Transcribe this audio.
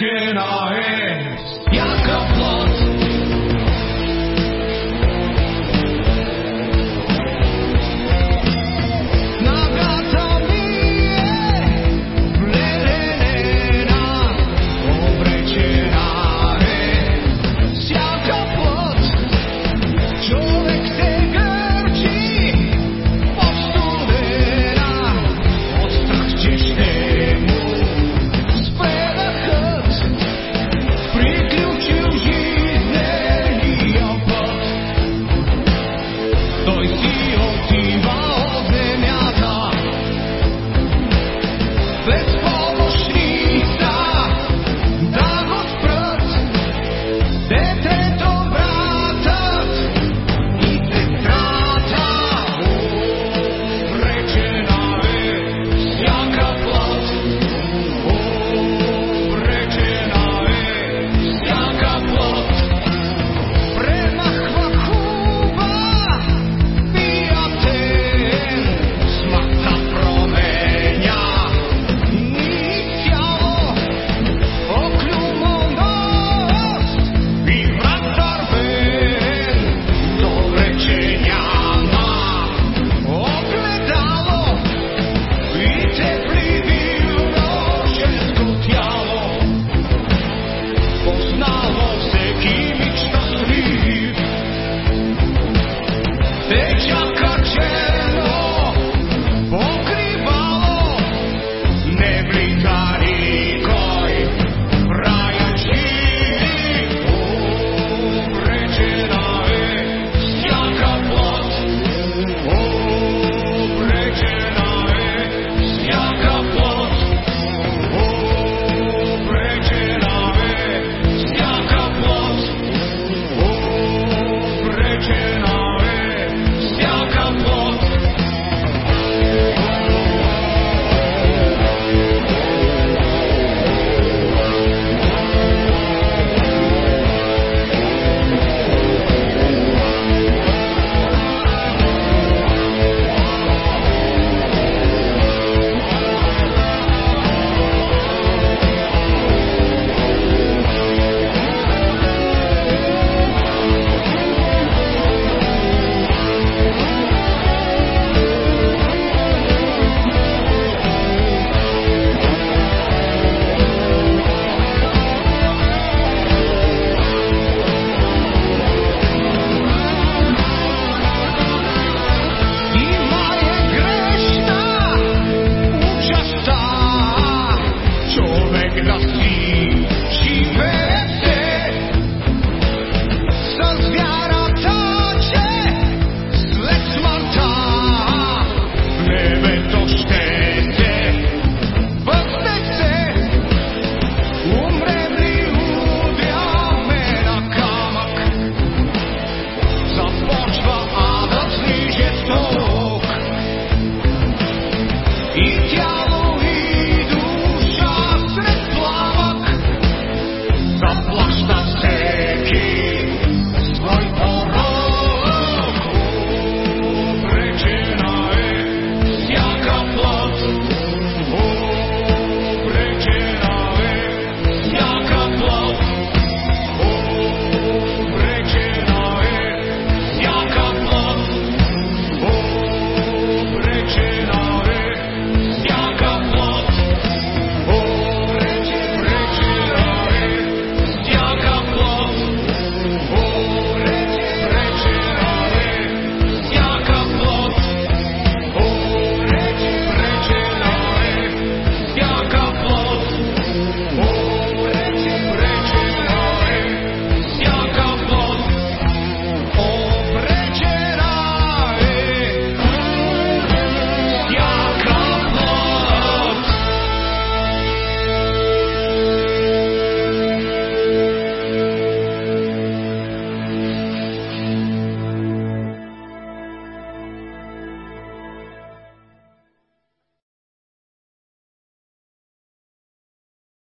in our hands.